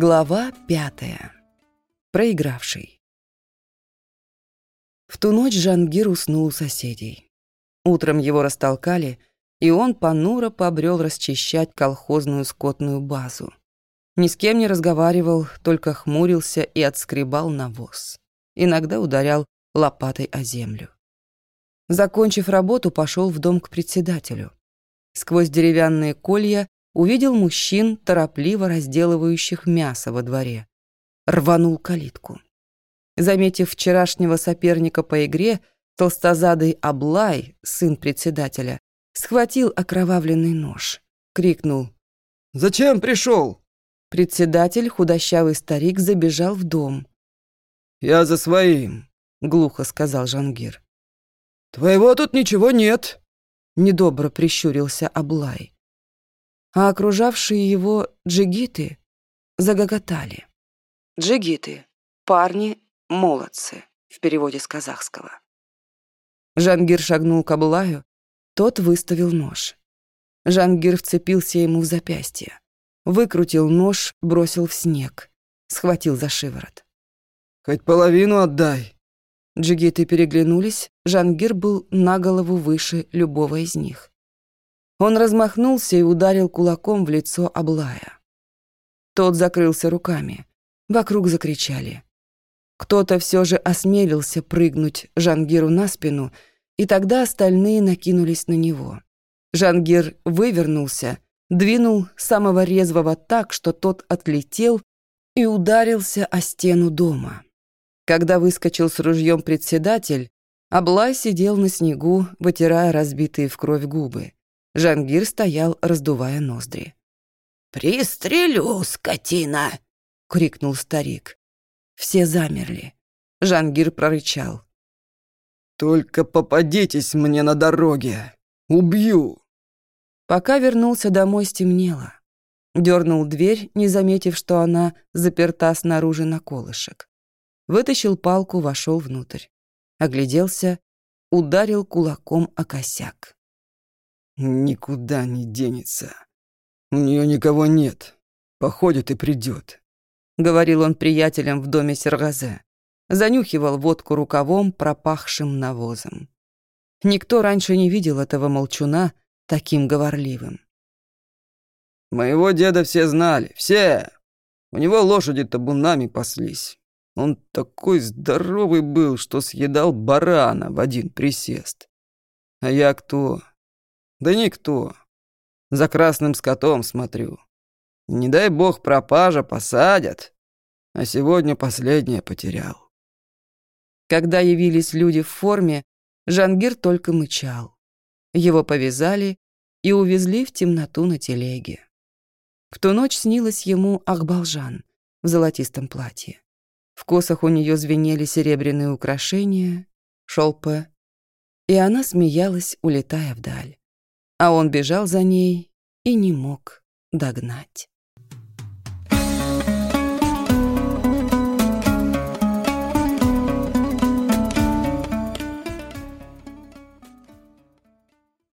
Глава пятая. Проигравший. В ту ночь Жангир уснул у соседей. Утром его растолкали, и он понуро побрел расчищать колхозную скотную базу. Ни с кем не разговаривал, только хмурился и отскребал навоз. Иногда ударял лопатой о землю. Закончив работу, пошел в дом к председателю. Сквозь деревянные колья увидел мужчин, торопливо разделывающих мясо во дворе. Рванул калитку. Заметив вчерашнего соперника по игре, толстозадый Аблай, сын председателя, схватил окровавленный нож. Крикнул «Зачем пришел?» Председатель, худощавый старик, забежал в дом. «Я за своим», — глухо сказал Жангир. «Твоего тут ничего нет», — недобро прищурился Аблай а окружавшие его джигиты загоготали. Джигиты — парни, молодцы, в переводе с казахского. Жангир шагнул к Аблаю, тот выставил нож. Жангир вцепился ему в запястье, выкрутил нож, бросил в снег, схватил за шиворот. «Хоть половину отдай!» Джигиты переглянулись, Жангир был на голову выше любого из них. Он размахнулся и ударил кулаком в лицо Аблая. Тот закрылся руками. Вокруг закричали. Кто-то все же осмелился прыгнуть Жангиру на спину, и тогда остальные накинулись на него. Жангир вывернулся, двинул самого резвого так, что тот отлетел и ударился о стену дома. Когда выскочил с ружьем председатель, Аблай сидел на снегу, вытирая разбитые в кровь губы. Жангир стоял, раздувая ноздри. «Пристрелю, скотина!» — крикнул старик. Все замерли. Жангир прорычал. «Только попадитесь мне на дороге! Убью!» Пока вернулся домой, стемнело. Дернул дверь, не заметив, что она заперта снаружи на колышек. Вытащил палку, вошел внутрь. Огляделся, ударил кулаком о косяк. Никуда не денется. У нее никого нет. Походит и придет. Говорил он приятелям в доме Сергазе. Занюхивал водку рукавом, пропахшим навозом. Никто раньше не видел этого молчуна таким говорливым. Моего деда все знали, все. У него лошади табунами паслись. Он такой здоровый был, что съедал барана в один присест. А я кто? Да никто. За красным скотом смотрю. Не дай бог пропажа, посадят. А сегодня последнее потерял. Когда явились люди в форме, Жангир только мычал. Его повязали и увезли в темноту на телеге. В ту ночь снилась ему Ахбалжан в золотистом платье. В косах у нее звенели серебряные украшения, шелпе, и она смеялась, улетая вдаль а он бежал за ней и не мог догнать.